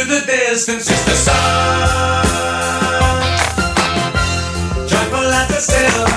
into the distance, it's the sun. Joyful at the silver.